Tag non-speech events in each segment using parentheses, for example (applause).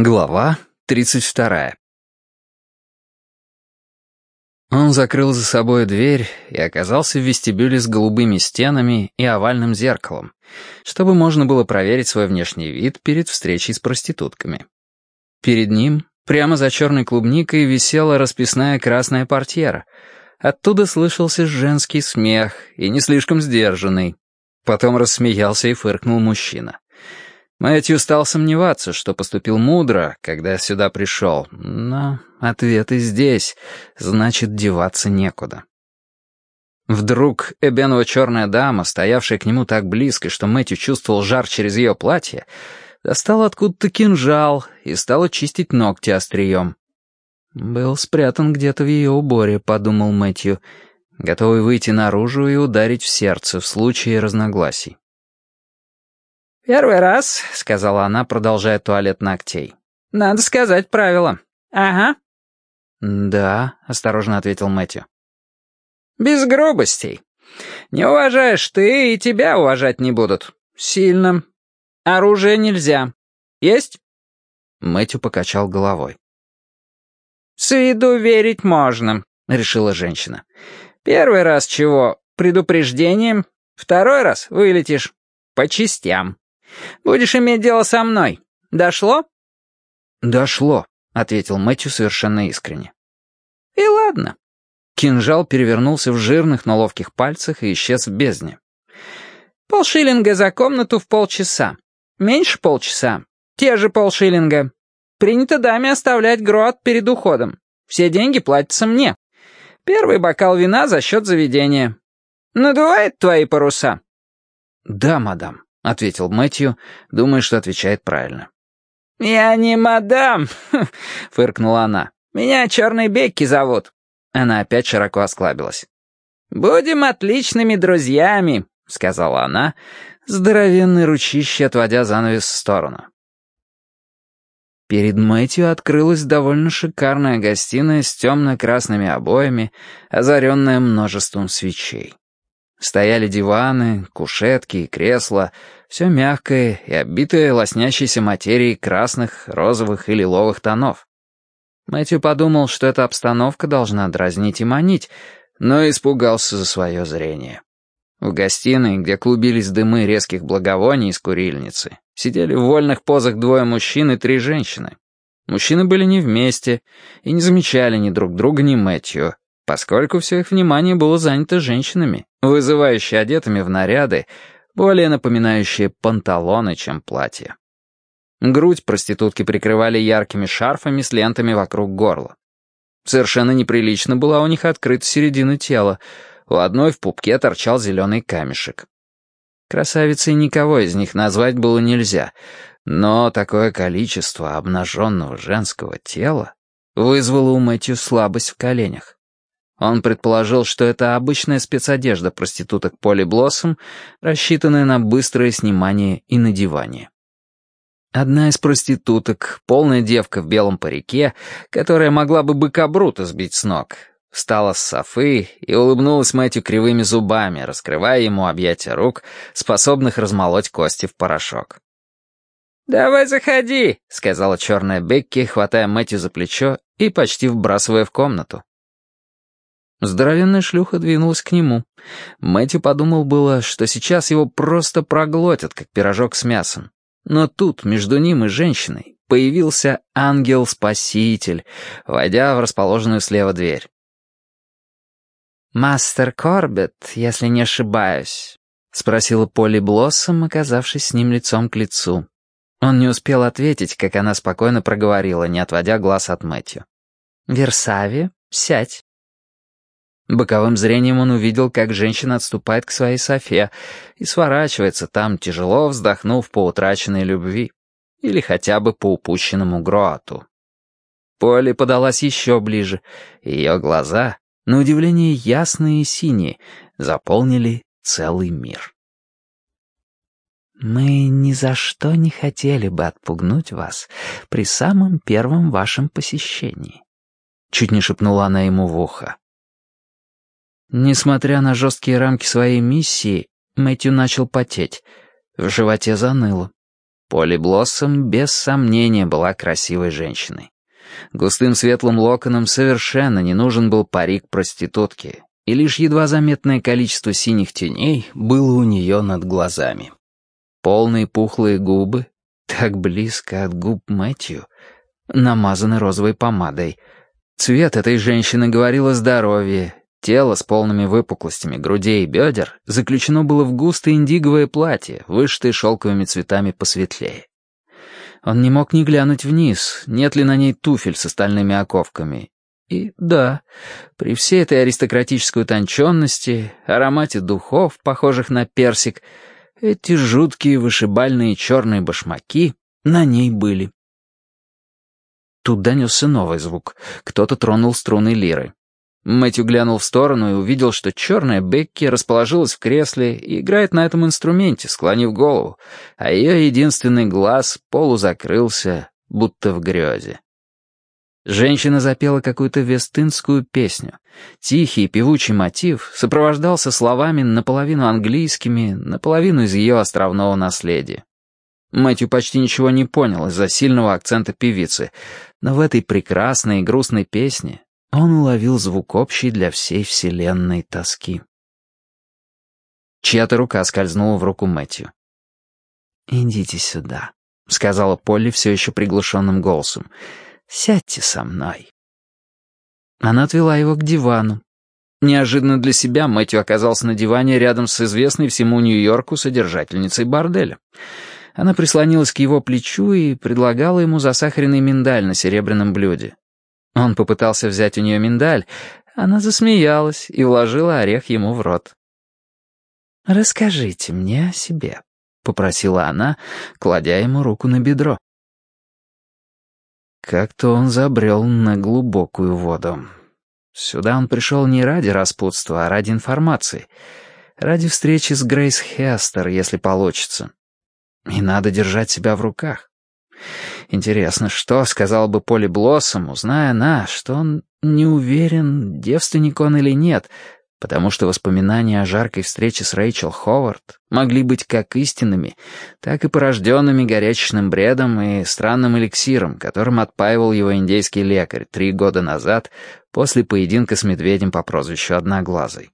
Глава 32. Он закрыл за собой дверь и оказался в вестибюле с голубыми стенами и овальным зеркалом, чтобы можно было проверить свой внешний вид перед встречей с проститутками. Перед ним, прямо за черной клубникой, висела расписная красная портьера. Оттуда слышался женский смех, и не слишком сдержанный. Потом рассмеялся и фыркнул мужчина. Мэтью стал сомневаться, что поступил мудро, когда сюда пришел, но ответ и здесь, значит, деваться некуда. Вдруг Эбенова черная дама, стоявшая к нему так близко, что Мэтью чувствовал жар через ее платье, достала откуда-то кинжал и стала чистить ногти острием. «Был спрятан где-то в ее уборе», — подумал Мэтью, готовый выйти наружу и ударить в сердце в случае разногласий. «Первый раз», — сказала она, продолжая туалет ногтей. «Надо сказать правила. Ага». «Да», — осторожно ответил Мэтью. «Без грубостей. Не уважаешь ты, и тебя уважать не будут. Сильно. Оружие нельзя. Есть?» Мэтью покачал головой. «С виду верить можно», — решила женщина. «Первый раз чего? Предупреждением. Второй раз вылетишь. По частям». Будешь иметь дело со мной. Дошло?» «Дошло», — ответил Мэтью совершенно искренне. «И ладно». Кинжал перевернулся в жирных, но ловких пальцах и исчез в бездне. «Полшиллинга за комнату в полчаса. Меньше полчаса. Те же полшиллинга. Принято даме оставлять грот перед уходом. Все деньги платятся мне. Первый бокал вина за счет заведения. Надувает твои паруса?» «Да, мадам». — ответил Мэтью, думая, что отвечает правильно. «Я не мадам», — фыркнула она. «Меня Черной Бекки зовут». Она опять широко осклабилась. «Будем отличными друзьями», — сказала она, здоровенный ручище отводя занавес в сторону. Перед Мэтью открылась довольно шикарная гостиная с темно-красными обоями, озаренная множеством свечей. Стояли диваны, кушетки и кресла, все мягкое и оббитое лоснящейся материей красных, розовых и лиловых тонов. Мэтью подумал, что эта обстановка должна дразнить и манить, но испугался за свое зрение. В гостиной, где клубились дымы резких благовоний из курильницы, сидели в вольных позах двое мужчин и три женщины. Мужчины были не вместе и не замечали ни друг друга, ни Мэтью, поскольку все их внимание было занято женщинами, вызывающе одетыми в наряды, более напоминающие панталоны, чем платья. Грудь проститутки прикрывали яркими шарфами с лентами вокруг горла. Совершенно неприлично была у них открыта середина тела, у одной в пупке торчал зеленый камешек. Красавицей никого из них назвать было нельзя, но такое количество обнаженного женского тела вызвало у Мэтью слабость в коленях. Он предположил, что это обычная спецодежда проституток Поли Блоссом, рассчитанная на быстрое снимание и надевание. Одна из проституток, полная девка в белом парике, которая могла бы быка Брута сбить с ног, встала с софы и улыбнулась Мэтью кривыми зубами, раскрывая ему объятия рук, способных размолоть кости в порошок. «Давай заходи», — сказала черная Бекки, хватая Мэтью за плечо и почти вбрасывая в комнату. Здоровенная шлюха двинулась к нему. Мэтью подумал было, что сейчас его просто проглотят, как пирожок с мясом. Но тут, между ним и женщиной, появился ангел-спаситель, войдя в расположенную слева дверь. «Мастер Корбет, если не ошибаюсь», — спросила Полли Блоссом, оказавшись с ним лицом к лицу. Он не успел ответить, как она спокойно проговорила, не отводя глаз от Мэтью. «Версави, сядь». Боковым зрением он увидел, как женщина отступает к своей Софе и сворачивается там, тяжело вздохнув по утраченной любви или хотя бы по упущенному Гроату. Поле подалась еще ближе, и ее глаза, на удивление ясные и синие, заполнили целый мир. «Мы ни за что не хотели бы отпугнуть вас при самом первом вашем посещении», — чуть не шепнула она ему в ухо. Несмотря на жесткие рамки своей миссии, Мэтью начал потеть. В животе заныло. Полли Блоссом без сомнения была красивой женщиной. Густым светлым локоном совершенно не нужен был парик проститутки, и лишь едва заметное количество синих теней было у нее над глазами. Полные пухлые губы, так близко от губ Мэтью, намазаны розовой помадой. Цвет этой женщины говорил о здоровье, Тело с полными выпуклостями грудей и бедер заключено было в густое индиговое платье, вышитое шелковыми цветами посветлее. Он не мог не глянуть вниз, нет ли на ней туфель с остальными оковками. И да, при всей этой аристократической утонченности, аромате духов, похожих на персик, эти жуткие вышибальные черные башмаки на ней были. Тут донесся новый звук. Кто-то тронул струны лиры. Мэтью глянул в сторону и увидел, что черная Бекки расположилась в кресле и играет на этом инструменте, склонив голову, а ее единственный глаз полузакрылся, будто в грезе. Женщина запела какую-то вестынскую песню. Тихий певучий мотив сопровождался словами наполовину английскими, наполовину из ее островного наследия. Мэтью почти ничего не понял из-за сильного акцента певицы, но в этой прекрасной и грустной песне он уловил звук общий для всей вселенной тоски. Чья-то рука скользнула в руку Мэтью. «Идите сюда», — сказала Полли все еще приглушенным голосом. «Сядьте со мной». Она отвела его к дивану. Неожиданно для себя Мэтью оказался на диване рядом с известной всему Нью-Йорку содержательницей борделя. Она прислонилась к его плечу и предлагала ему засахаренный миндаль на серебряном блюде. Он попытался взять у нее миндаль. Она засмеялась и вложила орех ему в рот. «Расскажите мне о себе», — попросила она, кладя ему руку на бедро. Как-то он забрел на глубокую воду. Сюда он пришел не ради распутства, а ради информации. Ради встречи с Грейс Хестер, если получится. И надо держать себя в руках. Интересно, что сказал бы Поли Блоссом, узная она, что он не уверен, девственник он или нет, потому что воспоминания о жаркой встрече с Рэйчел Ховард могли быть как истинными, так и порожденными горячечным бредом и странным эликсиром, которым отпаивал его индейский лекарь три года назад после поединка с медведем по прозвищу Одноглазый.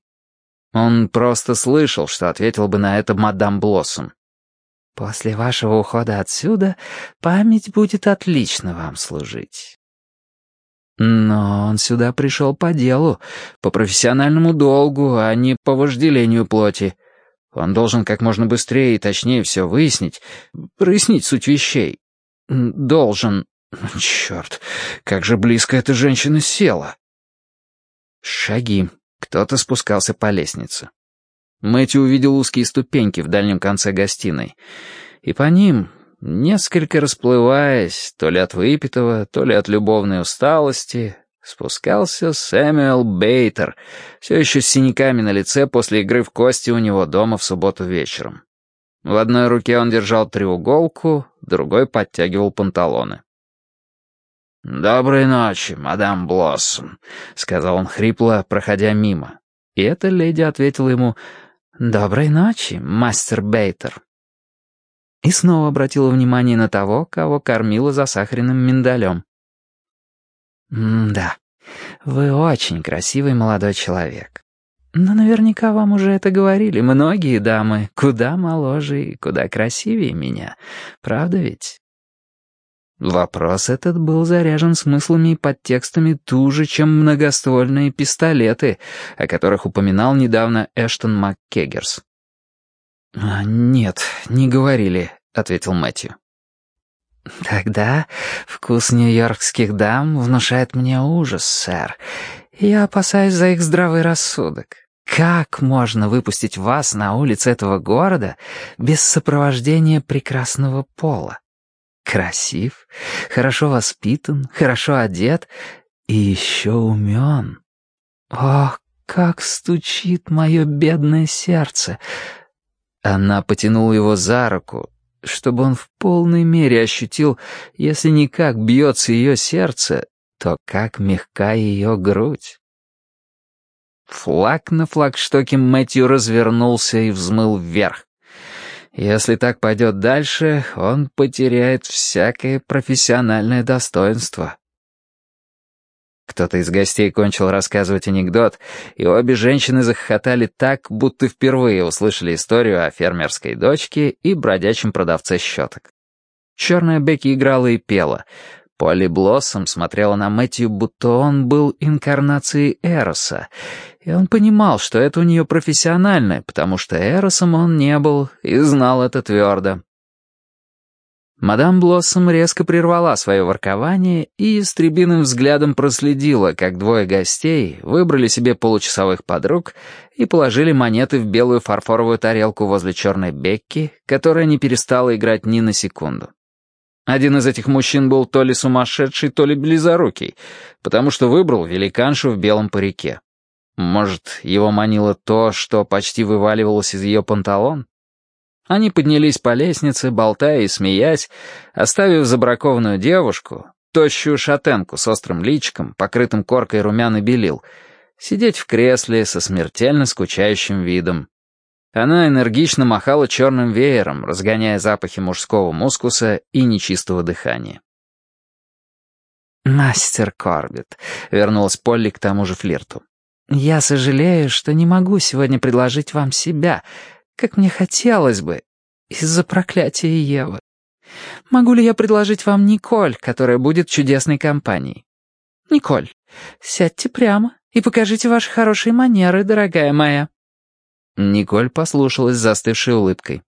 Он просто слышал, что ответил бы на это мадам Блоссом, После вашего ухода отсюда память будет отлично вам служить. Но он сюда пришел по делу, по профессиональному долгу, а не по вожделению плоти. Он должен как можно быстрее и точнее все выяснить, прояснить суть вещей. Должен... Черт, как же близко эта женщина села. Шаги. Кто-то спускался по лестнице. Мэтью увидел узкие ступеньки в дальнем конце гостиной, и по ним, несколько расплываясь, то ли от выпитого, то ли от любовной усталости, спускался Сэмюэл Бейтер, все еще с синяками на лице после игры в кости у него дома в субботу вечером. В одной руке он держал треуголку, другой подтягивал панталоны. «Доброй ночи, мадам Блоссом», — сказал он хрипло, проходя мимо. И эта леди ответила ему «Доброй ночи, мастер Бейтер». И снова обратила внимание на того, кого кормила засахаренным миндалем. «Да, вы очень красивый молодой человек. Но наверняка вам уже это говорили многие дамы, куда моложе и куда красивее меня. Правда ведь?» Вопрос этот был заряжен смыслами и подтекстами туже, чем многоствольные пистолеты, о которых упоминал недавно Эштон МакКеггерс. «А, «Нет, не говорили», — ответил Мэтью. «Тогда вкус нью-йоркских дам внушает мне ужас, сэр. Я опасаюсь за их здравый рассудок. Как можно выпустить вас на улице этого города без сопровождения прекрасного пола? Красив, хорошо воспитан, хорошо одет и еще умен. Ох, как стучит мое бедное сердце!» Она потянула его за руку, чтобы он в полной мере ощутил, если не как бьется ее сердце, то как мягка ее грудь. Флаг на флагштоке Мэтью развернулся и взмыл вверх. Если так пойдет дальше, он потеряет всякое профессиональное достоинство. Кто-то из гостей кончил рассказывать анекдот, и обе женщины захохотали так, будто впервые услышали историю о фермерской дочке и бродячем продавце щеток. Черная Бекки играла и пела. Полли Блоссом смотрела на Мэтью, будто он был инкарнацией Эроса, и он понимал, что это у нее профессиональное, потому что Эросом он не был и знал это твердо. Мадам Блоссом резко прервала свое воркование и истребиным взглядом проследила, как двое гостей выбрали себе получасовых подруг и положили монеты в белую фарфоровую тарелку возле черной Бекки, которая не перестала играть ни на секунду. Один из этих мужчин был то ли сумасшедший, то ли близорукий, потому что выбрал великаншу в белом парике. Может, его манило то, что почти вываливалось из ее панталон? Они поднялись по лестнице, болтая и смеясь, оставив забракованную девушку, тощую шатенку с острым личиком, покрытым коркой румян и белил, сидеть в кресле со смертельно скучающим видом. Она энергично махала черным веером, разгоняя запахи мужского мускуса и нечистого дыхания. «Мастер Корбет», — вернулась Полли к тому же флирту. «Я сожалею, что не могу сегодня предложить вам себя, как мне хотелось бы, из-за проклятия Евы. Могу ли я предложить вам Николь, которая будет чудесной компанией? Николь, сядьте прямо и покажите ваши хорошие манеры, дорогая моя». Николь послушалась застывшей улыбкой.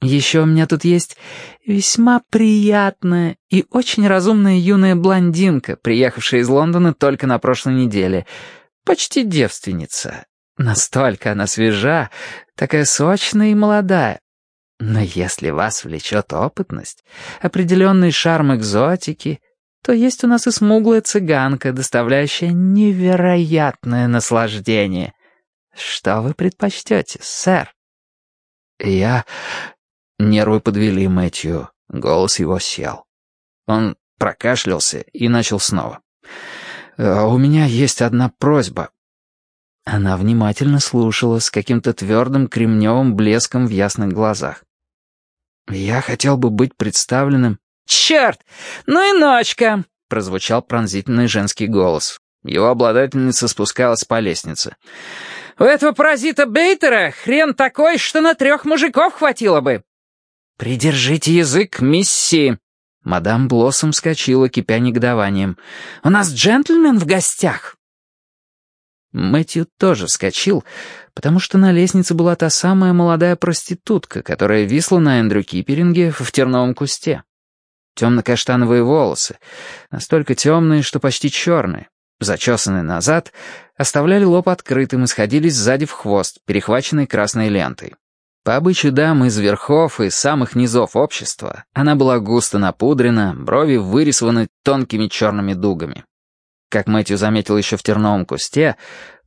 «Еще у меня тут есть весьма приятная и очень разумная юная блондинка, приехавшая из Лондона только на прошлой неделе. Почти девственница. Настолько она свежа, такая сочная и молодая. Но если вас влечет опытность, определенный шарм экзотики, то есть у нас и смуглая цыганка, доставляющая невероятное наслаждение. Что вы предпочтете, сэр? Я... Нервы подвели Мэтью, голос его сел. Он прокашлялся и начал снова. «А «У меня есть одна просьба. Она внимательно слушала с каким-то твердым кремневым блеском в ясных глазах. «Я хотел бы быть представленным...» «Черт! Ну и ночка!» — прозвучал пронзительный женский голос. Его обладательница спускалась по лестнице. «У этого паразита Бейтера хрен такой, что на трех мужиков хватило бы!» «Придержите язык, мисси!» Мадам Блоссом вскочила, кипя негодованием. «У нас джентльмен в гостях!» Мэтью тоже вскочил, потому что на лестнице была та самая молодая проститутка, которая висла на Эндрю Киперинге в терновом кусте. Темно-каштановые волосы, настолько темные, что почти черные, зачесанные назад, оставляли лоб открытым и сходились сзади в хвост, перехваченный красной лентой. По обычаю дам из верхов и самых низов общества она была густо напудрена, брови вырисованы тонкими черными дугами. Как Мэтью заметил еще в терновом кусте,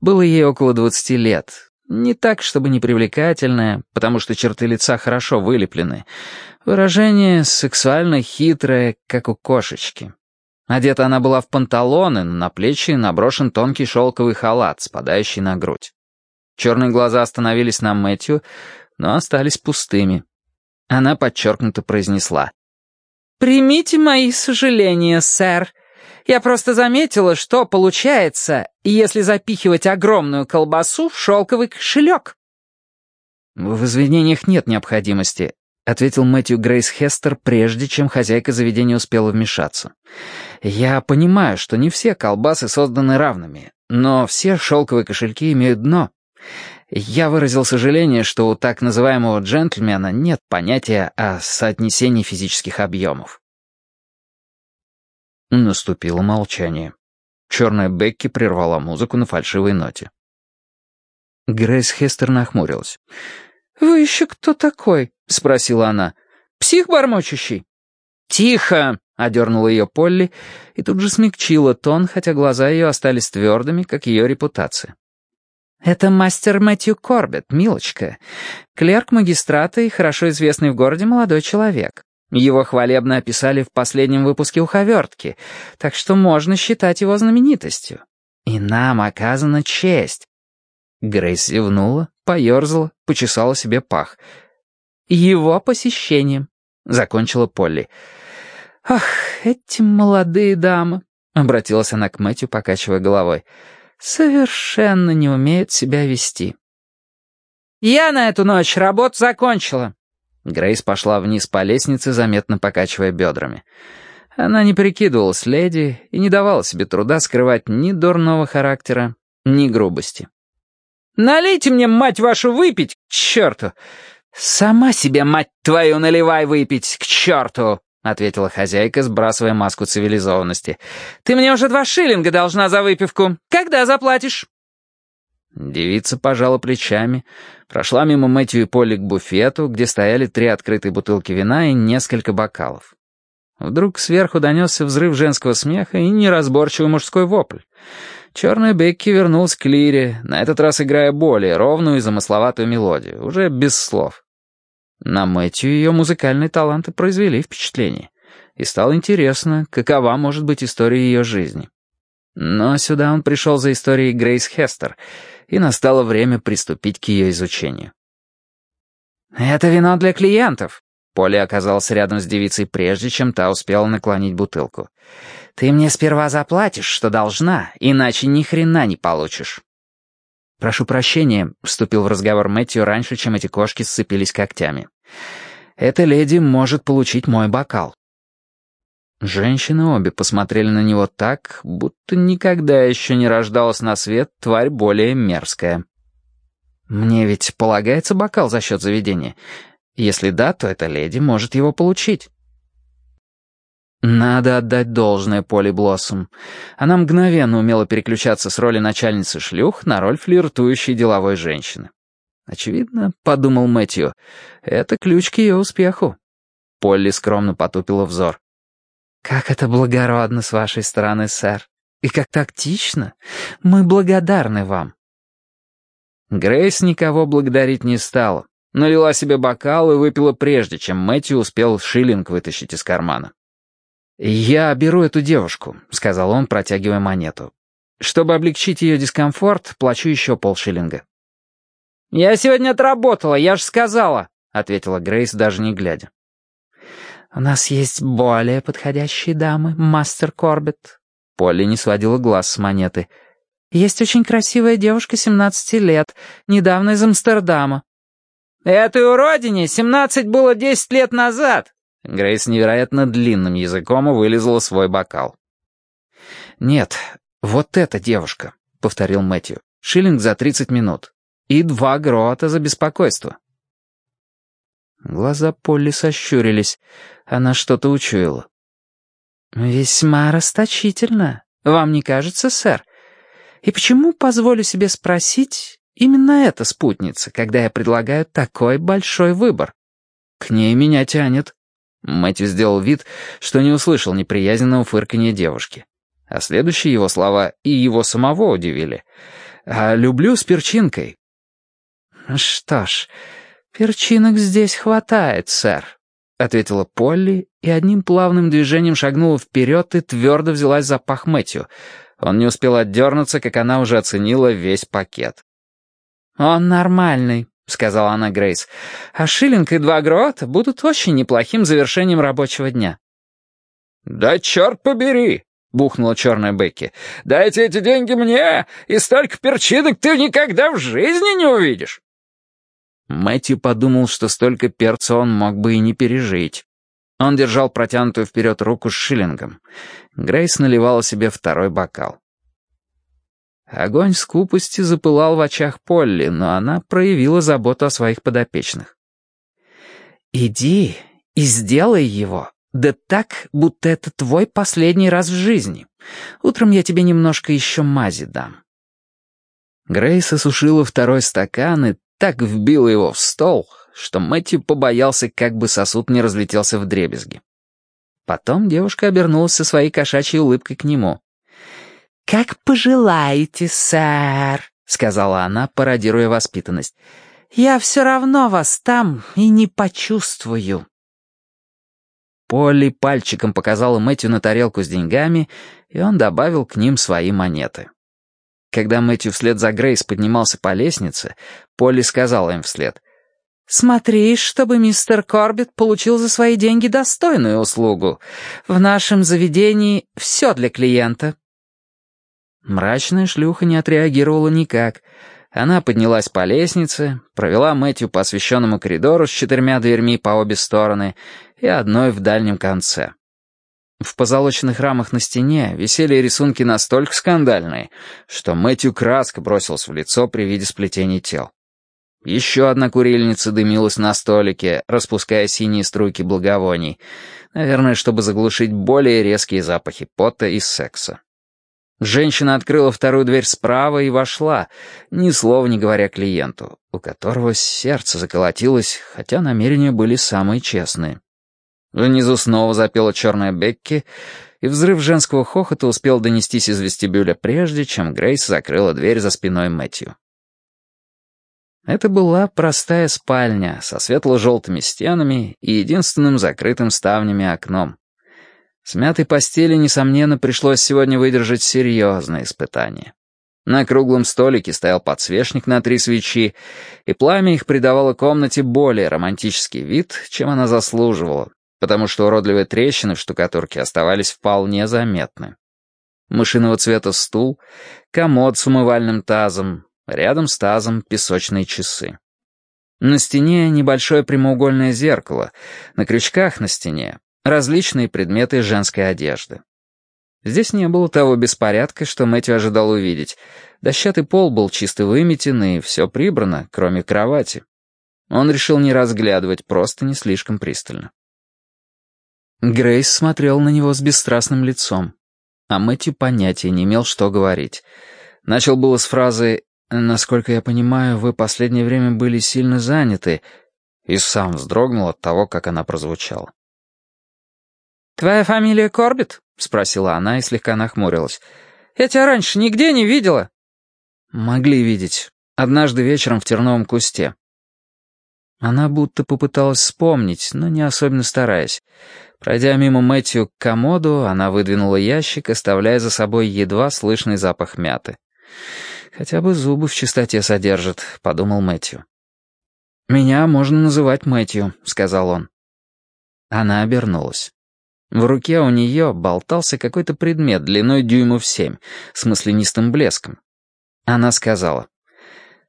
было ей около двадцати лет. Не так, чтобы непривлекательная, потому что черты лица хорошо вылеплены. Выражение сексуально хитрое, как у кошечки. Одета она была в панталоны, но на плечи наброшен тонкий шелковый халат, спадающий на грудь. Черные глаза остановились на Мэтью, но остались пустыми. Она подчеркнуто произнесла. «Примите мои сожаления, сэр. Я просто заметила, что получается, если запихивать огромную колбасу в шелковый кошелек». «В извинениях нет необходимости», — ответил Мэтью Грейс Хестер, прежде чем хозяйка заведения успела вмешаться. «Я понимаю, что не все колбасы созданы равными, но все шелковые кошельки имеют дно. Я выразил сожаление, что у так называемого джентльмена нет понятия о соотнесении физических объемов. Наступило молчание. Черная Бекки прервала музыку на фальшивой ноте. Грейс Хестер нахмурилась. «Вы еще кто такой?» — спросила она. «Псих бормочущий?» «Тихо!» — одернула ее Полли и тут же смягчила тон, хотя глаза ее остались твердыми, как ее репутация. «Это мастер Мэтью Корбет, милочка. Клерк магистрата и хорошо известный в городе молодой человек. Его хвалебно описали в последнем выпуске «Уховертки», так что можно считать его знаменитостью. И нам оказана честь. Грейс зевнула, поерзала, почесала себе пах. его посещением», — закончила Полли. «Ах, эти молодые дамы», — обратилась она к Мэтью, покачивая головой, — «совершенно не умеют себя вести». «Я на эту ночь работу закончила». Грейс пошла вниз по лестнице, заметно покачивая бедрами. Она не прикидывалась леди и не давала себе труда скрывать ни дурного характера, ни грубости. «Налейте мне, мать вашу, выпить, к черту!» «Сама себе, мать твою, наливай выпить, к черту!» — ответила хозяйка, сбрасывая маску цивилизованности. «Ты мне уже два шиллинга должна за выпивку. Когда заплатишь?» Девица пожала плечами, прошла мимо Мэтью и Полли к буфету, где стояли три открытые бутылки вина и несколько бокалов. Вдруг сверху донесся взрыв женского смеха и неразборчивый мужской вопль. Черная Бекки вернулась к Лире, на этот раз играя более ровную и замысловатую мелодию, уже без слов. На Мэтью ее музыкальные таланты произвели впечатление, и стало интересно, какова может быть история ее жизни. Но сюда он пришел за историей Грейс Хестер, и настало время приступить к ее изучению. «Это вино для клиентов», Поля оказался рядом с девицей прежде, чем та успела наклонить бутылку. «Ты мне сперва заплатишь, что должна, иначе ни хрена не получишь». «Прошу прощения», — вступил в разговор Мэтью раньше, чем эти кошки сцепились когтями. «Эта леди может получить мой бокал». Женщины обе посмотрели на него так, будто никогда еще не рождалась на свет тварь более мерзкая. «Мне ведь полагается бокал за счет заведения. Если да, то эта леди может его получить. Надо отдать должное Поли Блоссом. Она мгновенно умела переключаться с роли начальницы шлюх на роль флиртующей деловой женщины. Очевидно, подумал Мэтью, это ключ к ее успеху. Полли скромно потупила взор. «Как это благородно с вашей стороны, сэр. И как тактично. Мы благодарны вам». Грейс никого благодарить не стала. Налила себе бокал и выпила прежде, чем Мэтью успел шиллинг вытащить из кармана. «Я беру эту девушку», — сказал он, протягивая монету. «Чтобы облегчить ее дискомфорт, плачу еще полшиллинга». «Я сегодня отработала, я же сказала», — ответила Грейс, даже не глядя. «У нас есть более подходящие дамы, мастер Корбет». Полли не сводила глаз с монеты. «Есть очень красивая девушка 17 лет, недавно из Амстердама. «Этой уродине семнадцать было десять лет назад!» Грейс невероятно длинным языком вылезла свой бокал. «Нет, вот эта девушка», — повторил Мэтью. «Шиллинг за тридцать минут. И два грота за беспокойство». Глаза Полли сощурились. Она что-то учуяла. «Весьма расточительно. Вам не кажется, сэр? И почему, позволю себе спросить, Именно эта спутница, когда я предлагаю такой большой выбор. К ней меня тянет. Мэтью сделал вид, что не услышал неприязненного фырканья девушки. А следующие его слова и его самого удивили. «А люблю с перчинкой». «Что ж, перчинок здесь хватает, сэр», — ответила Полли и одним плавным движением шагнула вперед и твердо взялась за пах Мэтью. Он не успел отдернуться, как она уже оценила весь пакет. «Он нормальный», — сказала она Грейс. «А шиллинг и два грота будут очень неплохим завершением рабочего дня». «Да черт побери!» — бухнула черная Бекки. «Дайте эти деньги мне, и столько перчинок ты никогда в жизни не увидишь!» Мэтью подумал, что столько перца он мог бы и не пережить. Он держал протянутую вперед руку с шиллингом. Грейс наливала себе второй бокал. Огонь скупости запылал в очах Полли, но она проявила заботу о своих подопечных. «Иди и сделай его, да так, будто это твой последний раз в жизни. Утром я тебе немножко еще мази дам». Грейс осушила второй стакан и так вбила его в стол, что Мэтью побоялся, как бы сосуд не разлетелся в дребезги. Потом девушка обернулась со своей кошачьей улыбкой к нему. «Как пожелаете, сэр», — сказала она, пародируя воспитанность. «Я все равно вас там и не почувствую». Полли пальчиком показала Мэтью на тарелку с деньгами, и он добавил к ним свои монеты. Когда Мэтью вслед за Грейс поднимался по лестнице, Полли сказала им вслед. Смотри, чтобы мистер Корбет получил за свои деньги достойную услугу. В нашем заведении все для клиента». Мрачная шлюха не отреагировала никак. Она поднялась по лестнице, провела Мэтью по освещенному коридору с четырьмя дверьми по обе стороны и одной в дальнем конце. В позолоченных рамах на стене висели рисунки настолько скандальные, что Мэтью краска бросился в лицо при виде сплетений тел. Еще одна курильница дымилась на столике, распуская синие струйки благовоний, наверное, чтобы заглушить более резкие запахи пота и секса. Женщина открыла вторую дверь справа и вошла, ни слова не говоря клиенту, у которого сердце заколотилось, хотя намерения были самые честные. Внизу снова запела черная Бекки, и взрыв женского хохота успел донестись из вестибюля прежде, чем Грейс закрыла дверь за спиной Мэтью. Это была простая спальня со светло-желтыми стенами и единственным закрытым ставнями окном. С мятой постели, несомненно, пришлось сегодня выдержать серьезное испытание. На круглом столике стоял подсвечник на три свечи, и пламя их придавало комнате более романтический вид, чем она заслуживала, потому что уродливые трещины в штукатурке оставались вполне заметны. Мышиного цвета стул, комод с умывальным тазом, Рядом с тазом песочные часы. На стене небольшое прямоугольное зеркало, на крючках на стене различные предметы женской одежды. Здесь не было того беспорядка, что Мэтью ожидал увидеть. Дощатый пол был чисто выметен, и все прибрано, кроме кровати. Он решил не разглядывать, просто не слишком пристально. Грейс смотрел на него с бесстрастным лицом, а Мэтью понятия не имел, что говорить. Начал было с фразы «Насколько я понимаю, вы последнее время были сильно заняты», и сам вздрогнул от того, как она прозвучала. «Твоя фамилия Корбит?» — спросила она и слегка нахмурилась. «Я тебя раньше нигде не видела». «Могли видеть. Однажды вечером в терновом кусте». Она будто попыталась вспомнить, но не особенно стараясь. Пройдя мимо Мэтью к комоду, она выдвинула ящик, оставляя за собой едва слышный запах мяты. «Хотя бы зубы в чистоте содержит», — подумал Мэтью. «Меня можно называть Мэтью», — сказал он. Она обернулась. В руке у нее болтался какой-то предмет длиной дюймов семь, с маслянистым блеском. Она сказала,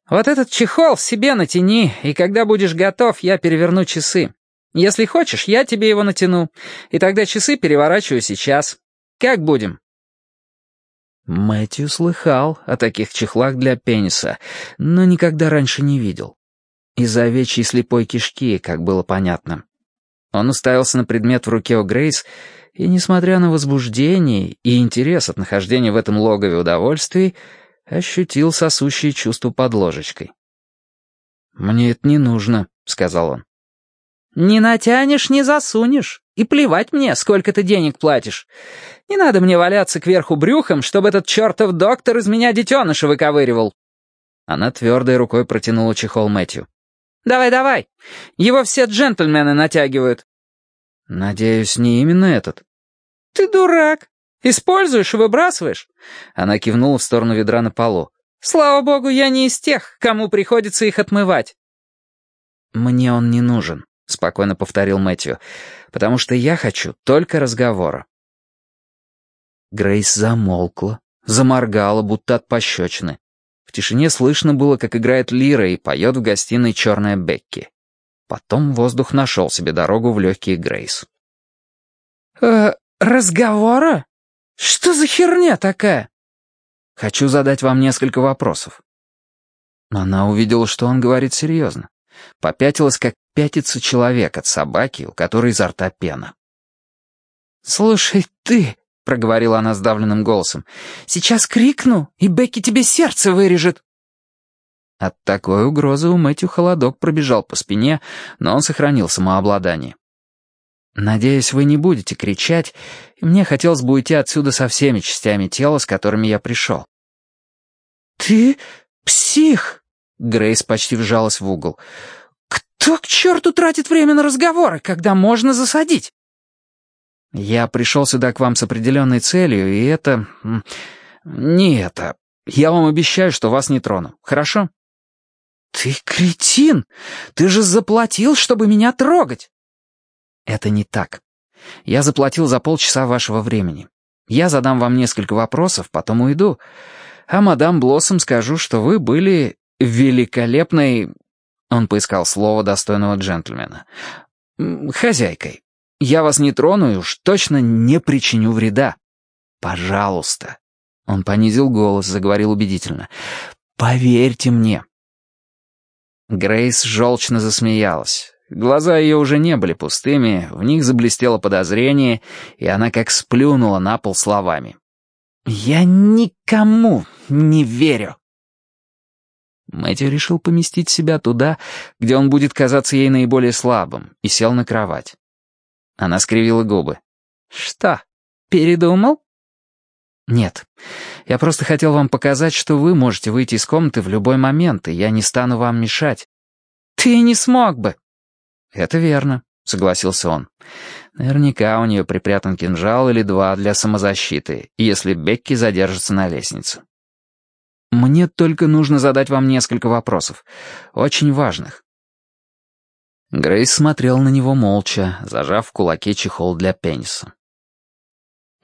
«Вот этот чехол себе натяни, и когда будешь готов, я переверну часы. Если хочешь, я тебе его натяну, и тогда часы переворачиваю сейчас. Как будем?» Мэтью слыхал о таких чехлах для пениса, но никогда раньше не видел. Из-за овечьей слепой кишки, как было понятно. Он уставился на предмет в руке у Грейс, и, несмотря на возбуждение и интерес от нахождения в этом логове удовольствий, ощутил сосущее чувство под ложечкой. «Мне это не нужно», — сказал он. «Не натянешь, не засунешь. И плевать мне, сколько ты денег платишь. Не надо мне валяться кверху брюхом, чтобы этот чертов доктор из меня детеныша выковыривал». Она твердой рукой протянула чехол Мэтью. «Давай, давай. Его все джентльмены натягивают». «Надеюсь, не именно этот». «Ты дурак. Используешь и выбрасываешь». Она кивнула в сторону ведра на полу. «Слава богу, я не из тех, кому приходится их отмывать». «Мне он не нужен», — спокойно повторил Мэтью, «потому что я хочу только разговора». Грейс замолкла, заморгала, будто от пощечины. В тишине слышно было, как играет лира и поет в гостиной черная Бекки. Потом воздух нашел себе дорогу в легкие Грейс. «Э, разговора? Что за херня такая?» «Хочу задать вам несколько вопросов». Она увидела, что он говорит серьезно. Попятилась, как пятится человек от собаки, у которой изо рта пена. «Слушай, ты...» — проговорила она сдавленным голосом. «Сейчас крикну, и Бекки тебе сердце вырежет». От такой угрозы у Мэтью холодок пробежал по спине, но он сохранил самообладание. «Надеюсь, вы не будете кричать, и мне хотелось бы уйти отсюда со всеми частями тела, с которыми я пришел». «Ты псих!» — Грейс почти вжалась в угол. «Кто к черту тратит время на разговоры, когда можно засадить?» «Я пришел сюда к вам с определенной целью, и это... Не это. Я вам обещаю, что вас не трону. Хорошо?» «Ты кретин! Ты же заплатил, чтобы меня трогать!» «Это не так. Я заплатил за полчаса вашего времени. Я задам вам несколько вопросов, потом уйду. А мадам Блоссом скажу, что вы были великолепной...» Он поискал слово достойного джентльмена. «Хозяйкой. Я вас не трону и уж точно не причиню вреда. Пожалуйста». Он понизил голос, заговорил убедительно. «Поверьте мне». Грейс желчно засмеялась. Глаза ее уже не были пустыми, в них заблестело подозрение, и она как сплюнула на пол словами. «Я никому не верю». Мэтью решил поместить себя туда, где он будет казаться ей наиболее слабым, и сел на кровать. Она скривила губы. «Что, передумал?» «Нет. Я просто хотел вам показать, что вы можете выйти из комнаты в любой момент, и я не стану вам мешать». «Ты не смог бы». «Это верно», — согласился он. «Наверняка у нее припрятан кинжал или два для самозащиты, если Бекки задержится на лестнице. Мне только нужно задать вам несколько вопросов, очень важных». Грейс смотрел на него молча, зажав в кулаке чехол для пениса.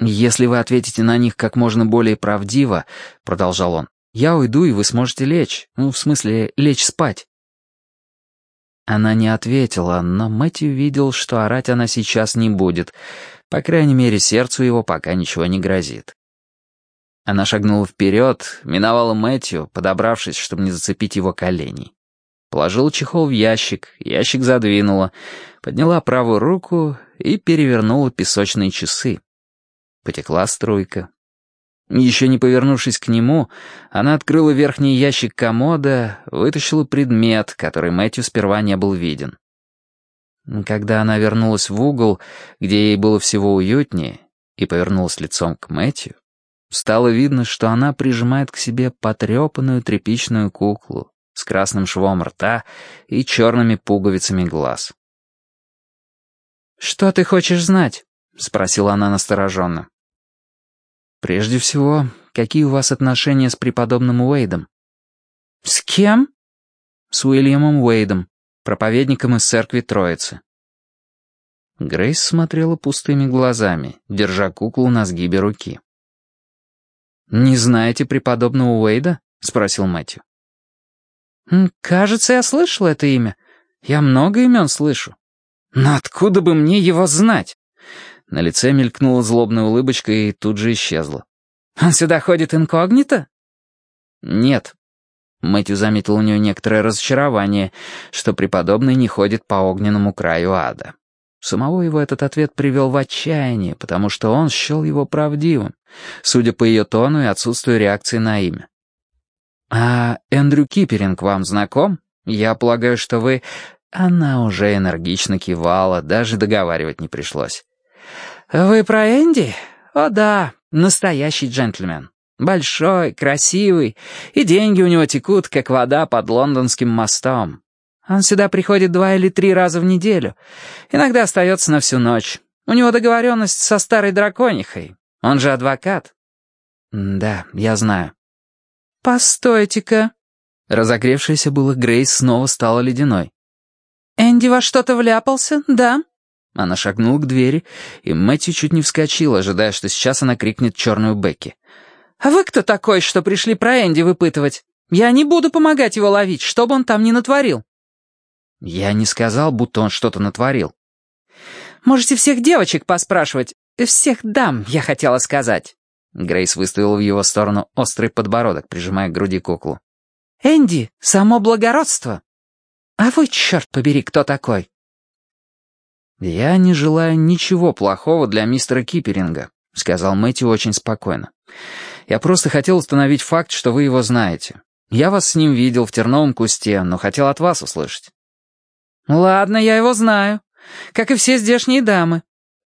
«Если вы ответите на них как можно более правдиво», — продолжал он, — «я уйду, и вы сможете лечь. Ну, в смысле, лечь спать». Она не ответила, но Мэтью видел, что орать она сейчас не будет. По крайней мере, сердцу его пока ничего не грозит. Она шагнула вперед, миновала Мэтью, подобравшись, чтобы не зацепить его колени. Положила чехол в ящик, ящик задвинула, подняла правую руку и перевернула песочные часы. Потекла струйка. Еще не повернувшись к нему, она открыла верхний ящик комода, вытащила предмет, который Мэтью сперва не был виден. Когда она вернулась в угол, где ей было всего уютнее, и повернулась лицом к Мэтью, стало видно, что она прижимает к себе потрепанную тряпичную куклу с красным швом рта и черными пуговицами глаз. «Что ты хочешь знать?» — спросила она настороженно. «Прежде всего, какие у вас отношения с преподобным Уэйдом?» «С кем?» «С Уильямом Уэйдом, проповедником из церкви Троицы». Грейс смотрела пустыми глазами, держа куклу на сгибе руки. «Не знаете преподобного Уэйда?» — спросил Мэтью. «Кажется, я слышал это имя. Я много имен слышу. Но откуда бы мне его знать?» На лице мелькнула злобная улыбочка и тут же исчезла. «Он сюда ходит инкогнито?» «Нет». Мэтью заметил у нее некоторое разочарование, что преподобный не ходит по огненному краю ада. Самого его этот ответ привел в отчаяние, потому что он счел его правдивым, судя по ее тону и отсутствию реакции на имя. «А Эндрю Киперинг вам знаком? Я полагаю, что вы...» Она уже энергично кивала, даже договаривать не пришлось. «Вы про Энди? О да, настоящий джентльмен. Большой, красивый, и деньги у него текут, как вода под лондонским мостом. Он сюда приходит два или три раза в неделю. Иногда остается на всю ночь. У него договоренность со старой драконихой. Он же адвокат». «Да, я знаю». «Постойте-ка». Разогревшаяся была Грейс снова стала ледяной. «Энди во что-то вляпался, да?» Она шагнула к двери, и Мэтью чуть не вскочил, ожидая, что сейчас она крикнет черную Бекки. «А вы кто такой, что пришли про Энди выпытывать? Я не буду помогать его ловить, что бы он там ни натворил». «Я не сказал, будто он что-то натворил». «Можете всех девочек поспрашивать. Всех дам, я хотела сказать». Грейс выставила в его сторону острый подбородок, прижимая к груди куклу. «Энди — само благородство. А вы, черт побери, кто такой?» «Я не желаю ничего плохого для мистера Киперинга», — сказал Мэтью очень спокойно. «Я просто хотел установить факт, что вы его знаете. Я вас с ним видел в терновом кусте, но хотел от вас услышать». «Ладно, я его знаю. Как и все здешние дамы.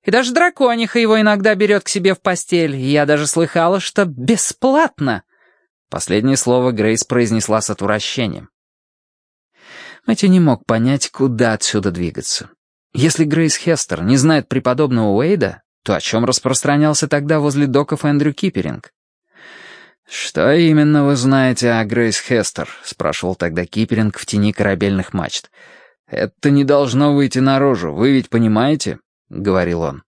И даже дракониха его иногда берет к себе в постель, я даже слыхала, что бесплатно». Последнее слово Грейс произнесла с отвращением. Мэтью не мог понять, куда отсюда двигаться. Если Грейс Хестер не знает преподобного Уэйда, то о чем распространялся тогда возле доков Эндрю Киперинг? «Что именно вы знаете о Грейс Хестер?» — спрашивал тогда Киперинг в тени корабельных мачт. «Это не должно выйти наружу, вы ведь понимаете?» — говорил он.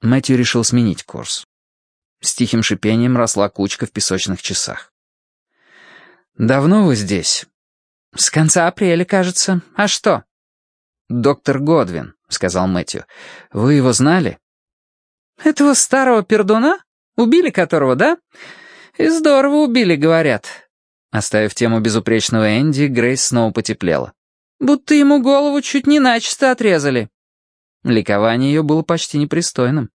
Мэтью решил сменить курс. С тихим шипением росла кучка в песочных часах. «Давно вы здесь?» «С конца апреля, кажется. А что?» «Доктор Годвин», — сказал Мэтью. «Вы его знали?» «Этого старого пердуна? Убили которого, да? И здорово убили, говорят». Оставив тему безупречного Энди, Грейс снова потеплела. «Будто ему голову чуть не начисто отрезали». Ликование ее было почти непристойным.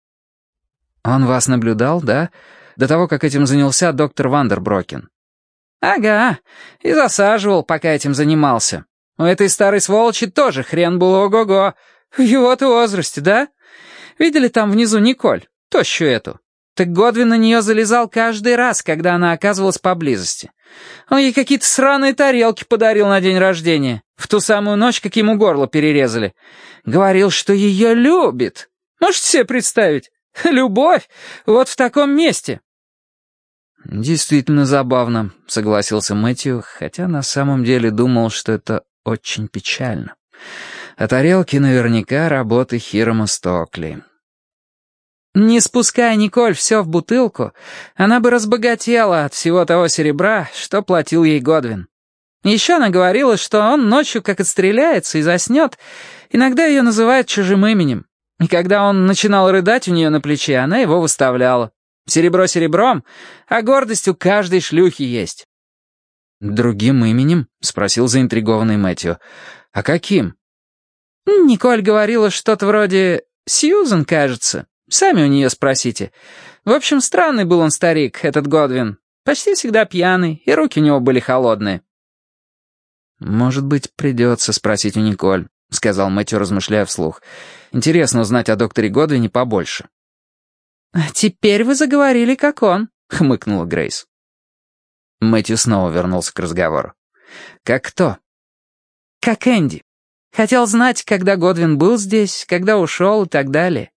«Он вас наблюдал, да? До того, как этим занялся доктор Вандерброкен?» «Ага, и засаживал, пока этим занимался. У этой старой сволочи тоже хрен был ого-го. В его-то возрасте, да? Видели там внизу Николь, тощую эту? Так Годвин на нее залезал каждый раз, когда она оказывалась поблизости. Он ей какие-то сраные тарелки подарил на день рождения, в ту самую ночь, как ему горло перерезали. Говорил, что ее любит. Можете себе представить? (laughs) Любовь! Вот в таком месте!» «Действительно забавно», — согласился Мэтью, хотя на самом деле думал, что это очень печально. А тарелки наверняка работы Хирома Стокли. Не спуская Николь все в бутылку, она бы разбогатела от всего того серебра, что платил ей Годвин. Еще она говорила, что он ночью, как отстреляется и заснет, иногда ее называют чужим именем. И когда он начинал рыдать у нее на плече, она его выставляла. Серебро серебром, а гордость у каждой шлюхи есть. «Другим именем?» — спросил заинтригованный Мэтью. «А каким?» «Николь говорила что-то вроде «Сьюзен, кажется». Сами у нее спросите. В общем, странный был он старик, этот Годвин. Почти всегда пьяный, и руки у него были холодные». «Может быть, придется спросить у Николь», — сказал Мэтью, размышляя вслух. «Интересно узнать о докторе Годвине побольше». «А «Теперь вы заговорили, как он», — хмыкнула Грейс. Мэтью снова вернулся к разговору. «Как кто?» «Как Энди. Хотел знать, когда Годвин был здесь, когда ушел и так далее.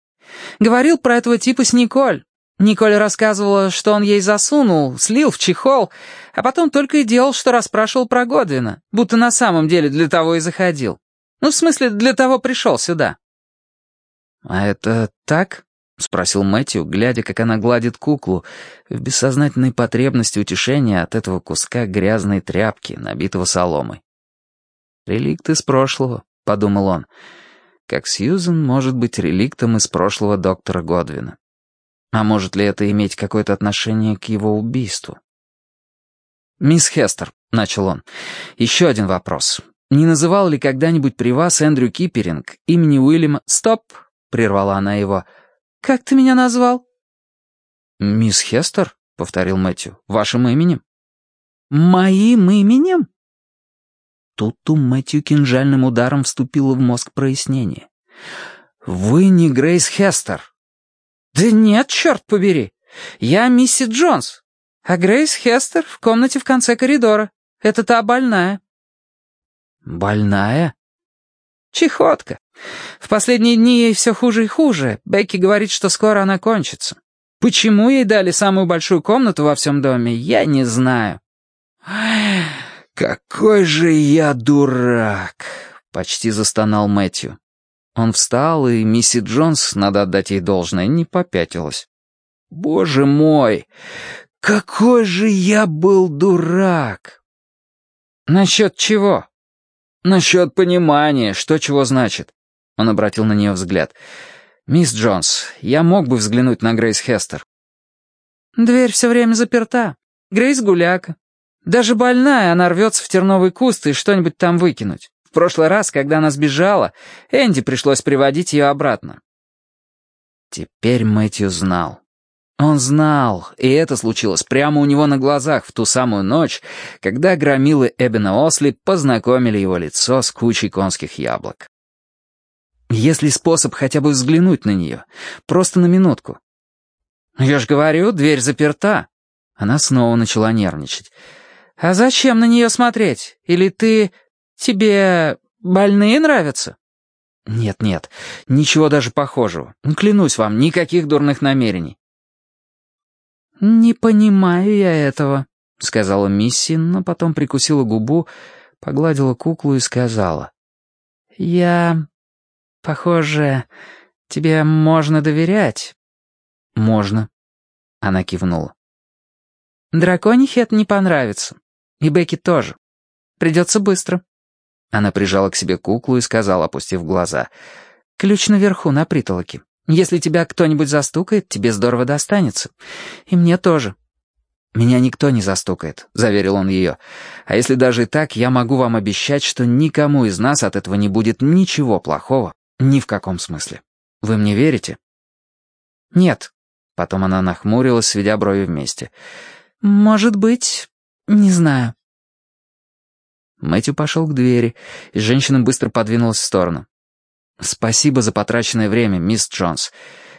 Говорил про этого типа с Николь. Николь рассказывала, что он ей засунул, слил в чехол, а потом только и делал, что расспрашивал про Годвина, будто на самом деле для того и заходил. Ну, в смысле, для того пришел сюда». «А это так?» — спросил Мэтью, глядя, как она гладит куклу, в бессознательной потребности утешения от этого куска грязной тряпки, набитого соломой. «Реликт из прошлого», — подумал он, как Сьюзен может быть реликтом из прошлого доктора Годвина. А может ли это иметь какое-то отношение к его убийству? «Мисс Хестер», — начал он, — «еще один вопрос. Не называл ли когда-нибудь при вас Эндрю Киперинг имени Уильяма...» «Стоп!» — прервала она его — «Как ты меня назвал?» «Мисс Хестер», — повторил Мэтью, — «вашим именем». «Моим именем?» Тут у Мэтью кинжальным ударом вступило в мозг прояснение. «Вы не Грейс Хестер». «Да нет, черт побери. Я мисси Джонс. А Грейс Хестер в комнате в конце коридора. Это та больная». «Больная?» «Чехотка. В последние дни ей все хуже и хуже. Бекки говорит, что скоро она кончится. Почему ей дали самую большую комнату во всем доме, я не знаю». «Какой же я дурак!» — почти застонал Мэтью. Он встал, и мисси Джонс, надо отдать ей должное, не попятилась. «Боже мой! Какой же я был дурак!» «Насчет чего?» «Насчет понимания, что чего значит». Он обратил на нее взгляд. «Мисс Джонс, я мог бы взглянуть на Грейс Хестер». «Дверь все время заперта. Грейс гуляка. Даже больная, она рвется в терновый куст и что-нибудь там выкинуть. В прошлый раз, когда она сбежала, Энди пришлось приводить ее обратно». Теперь Мэтью знал. Он знал, и это случилось прямо у него на глазах в ту самую ночь, когда громилы Эбена Осли познакомили его лицо с кучей конских яблок. Если способ хотя бы взглянуть на нее, просто на минутку. «Я ж говорю, дверь заперта». Она снова начала нервничать. «А зачем на нее смотреть? Или ты... тебе больные нравятся?» «Нет-нет, ничего даже похожего. Клянусь вам, никаких дурных намерений. «Не понимаю я этого», — сказала Мисси, но потом прикусила губу, погладила куклу и сказала. «Я... похоже, тебе можно доверять». «Можно», — она кивнула. «Драконихе это не понравится. И Бекки тоже. Придется быстро». Она прижала к себе куклу и сказала, опустив глаза. «Ключ наверху, на притолоке. Если тебя кто-нибудь застукает, тебе здорово достанется. И мне тоже». «Меня никто не застукает», — заверил он ее. «А если даже и так, я могу вам обещать, что никому из нас от этого не будет ничего плохого, ни в каком смысле. Вы мне верите?» «Нет». Потом она нахмурилась, сведя брови вместе. «Может быть, не знаю». Мэтью пошел к двери, и женщина быстро подвинулась в сторону. «Спасибо за потраченное время, мисс Джонс,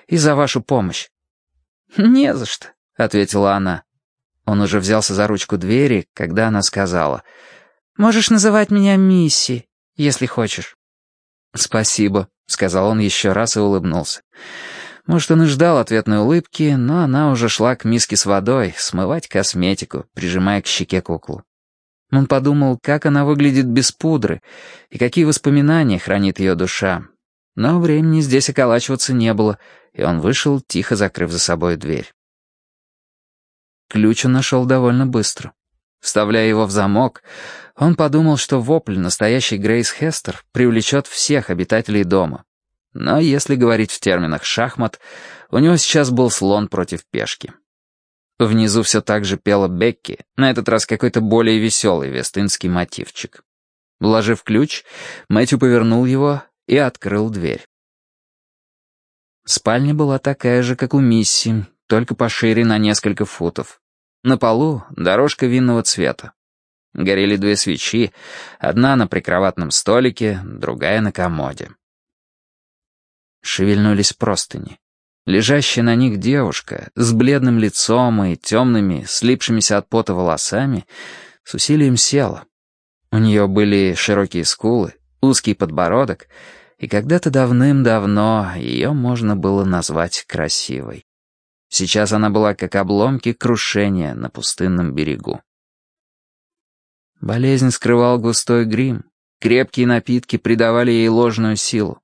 и за вашу помощь». «Не за что», — ответила она. Он уже взялся за ручку двери, когда она сказала. «Можешь называть меня Мисси, если хочешь». «Спасибо», — сказал он еще раз и улыбнулся. Может, он и ждал ответной улыбки, но она уже шла к миске с водой, смывать косметику, прижимая к щеке куклу. Он подумал, как она выглядит без пудры и какие воспоминания хранит ее душа. Но времени здесь околачиваться не было, и он вышел, тихо закрыв за собой дверь. Ключ он нашел довольно быстро. Вставляя его в замок, он подумал, что вопль настоящий Грейс Хестер привлечет всех обитателей дома. Но если говорить в терминах шахмат, у него сейчас был слон против пешки. Внизу все так же пела Бекки, на этот раз какой-то более веселый вестынский мотивчик. Вложив ключ, Мэтью повернул его и открыл дверь. Спальня была такая же, как у Мисси, только пошире на несколько футов. На полу дорожка винного цвета. Горели две свечи, одна на прикроватном столике, другая на комоде. Шевельнулись простыни. Лежащая на них девушка с бледным лицом и темными, слипшимися от пота волосами, с усилием села. У нее были широкие скулы, узкий подбородок, и когда-то давным-давно ее можно было назвать красивой. Сейчас она была как обломки крушения на пустынном берегу. Болезнь скрывал густой грим, крепкие напитки придавали ей ложную силу.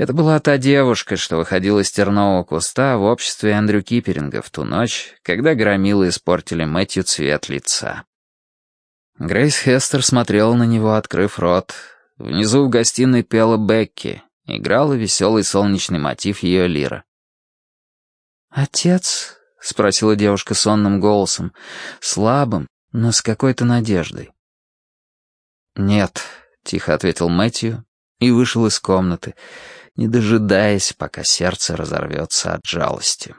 Это была та девушка, что выходила из тернового куста в обществе Эндрю Киперинга в ту ночь, когда громилы испортили Мэтью цвет лица. Грейс Хестер смотрела на него, открыв рот. Внизу в гостиной пела Бекки, играла веселый солнечный мотив ее лира. «Отец?» — спросила девушка сонным голосом, слабым, но с какой-то надеждой. «Нет», — тихо ответил Мэтью и вышел из комнаты, не дожидаясь, пока сердце разорвется от жалости.